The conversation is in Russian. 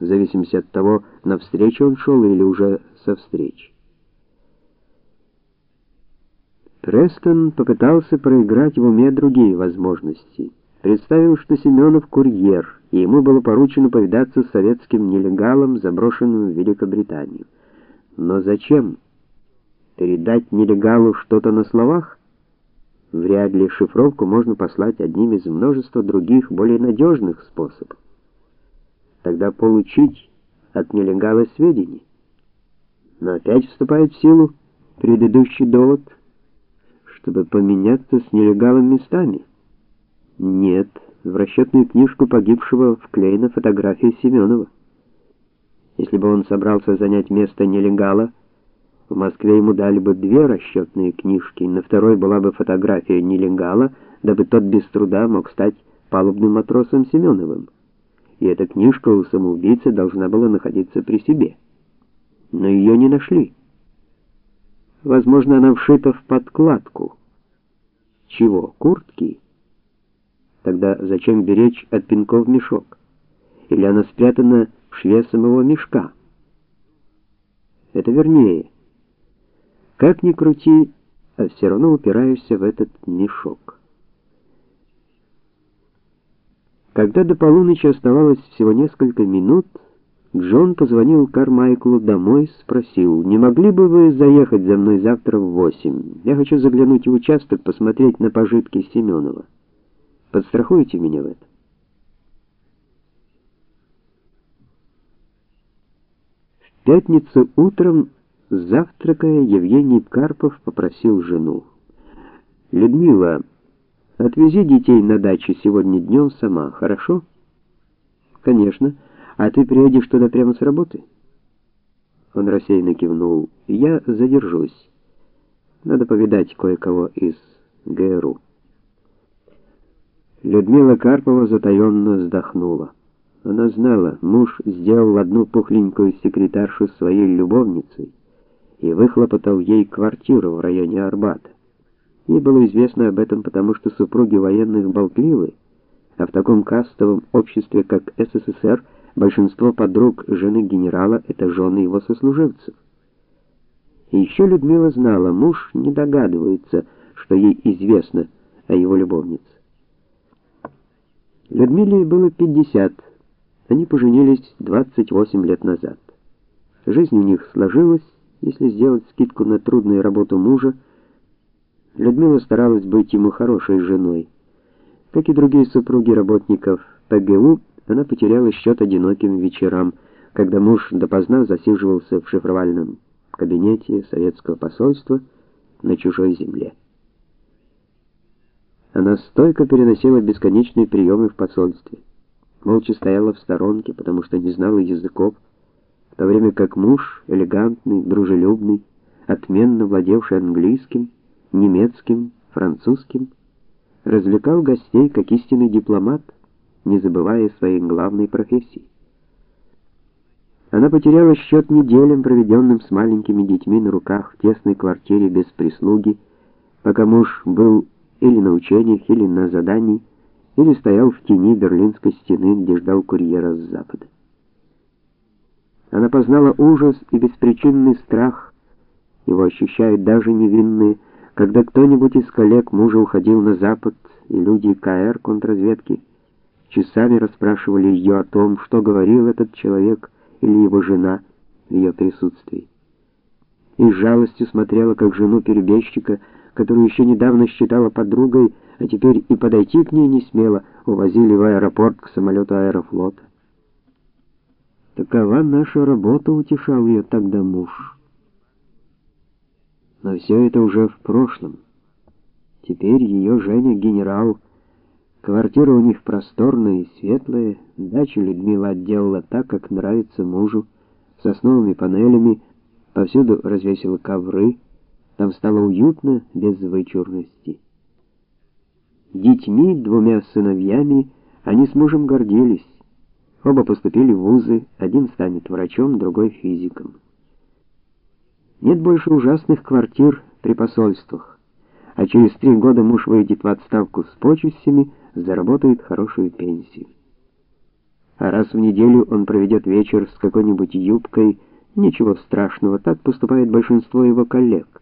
в зависимости от того, на встречу он шел или уже со встреч. Престон попытался проиграть в уме другие возможности. Представил, что Семенов курьер, и ему было поручено повидаться с советским нелегалом, заброшенным в Великобританию. Но зачем? Передать нелегалу что-то на словах? Вряд ли шифровку можно послать одним из множества других, более надежных способов. Тогда получить от нелегала сведения. Но опять вступает в силу предыдущий довод, чтобы поменяться с нелегалом местами. Нет, в расчетную книжку погибшего вклеена фотография Семенова. Если бы он собрался занять место нелегала, в Москве ему дали бы две расчетные книжки, на второй была бы фотография нелегала, дабы тот без труда мог стать палубным матросом Семеновым. И эта книжка у самоубийцы должна была находиться при себе. Но ее не нашли. Возможно, она вшита в подкладку. Чего? Куртки? Тогда зачем беречь от пинков мешок? Или она спрятана в шве самого мешка? Это вернее. Как ни крути, а все равно упираешься в этот мешок. Когда до полуночи оставалось всего несколько минут, Джон позвонил Кармайклу домой, спросил: "Не могли бы вы заехать за мной завтра в восемь? Я хочу заглянуть в участок, посмотреть на пожитки Семенова. Подстрахуете меня в этом?" В пятницу утром Завтракая, Евгений Карпов попросил жену: "Людмила, отвези детей на дачу сегодня днем сама, хорошо?" "Конечно. А ты приедешь туда прямо с работы?" Он рассеянно кивнул. "Я задержусь. Надо повидать кое-кого из ГРУ." Людмила Карпова затаенно вздохнула. Она знала, муж сделал одну пухленькую секретаршу своей любовницей и выхлопотал ей квартиру в районе Арбата. Ей было известно об этом, потому что супруги военных болтливы, а в таком кастовом обществе, как СССР, большинство подруг жены генерала это жены его сослуживцев. Еще Людмила знала, муж не догадывается, что ей известно о его любовнице. Людмиле было 50. Они поженились 28 лет назад. Жизнь у них сложилась если сделать скидку на трудную работу мужа, Людмила старалась быть ему хорошей женой. Как и другие супруги работников ПГУ, она потеряла счет одиноким вечерам, когда муж допоздна засиживался в шифровальном кабинете советского посольства на чужой земле. Она стойко переносила бесконечные приемы в посольстве. Молча стояла в сторонке, потому что не знала языков, в то время как муж, элегантный, дружелюбный, отменно владевший английским, немецким, французским, развлекал гостей как истинный дипломат, не забывая своей главной профессии. Она потеряла счет неделям, проведенным с маленькими детьми на руках в тесной квартире без прислуги, пока муж был или на учениях, или на задании, или стоял в тени Берлинской стены, где ждал курьера с запада. Она познала ужас и беспричинный страх. Его ощущают даже невинные, когда кто-нибудь из коллег мужа уходил на запад, и люди КР контрразведки часами расспрашивали ее о том, что говорил этот человек или его жена в ее присутствии. И с жалостью смотрела, как жену перебежчика, которую еще недавно считала подругой, а теперь и подойти к ней не смела, увозили в аэропорт к самолету аэрофлота. Такова наша работа, утешал ее тогда муж. Но все это уже в прошлом. Теперь ее Женя генерал. Квартира у них просторная и светлая, дачу Людмила отделала так, как нравится мужу, сосновыми панелями, повсюду развесила ковры, там стало уютно, без вычурности. Детьми, двумя сыновьями, они с мужем гордились. Оба поступили в вузы, один станет врачом, другой физиком. Нет больше ужасных квартир при посольствах, а через три года муж выйдет в отставку с почестями, заработает хорошую пенсию. а раз в неделю он проведет вечер с какой-нибудь юбкой, ничего страшного, так поступает большинство его коллег.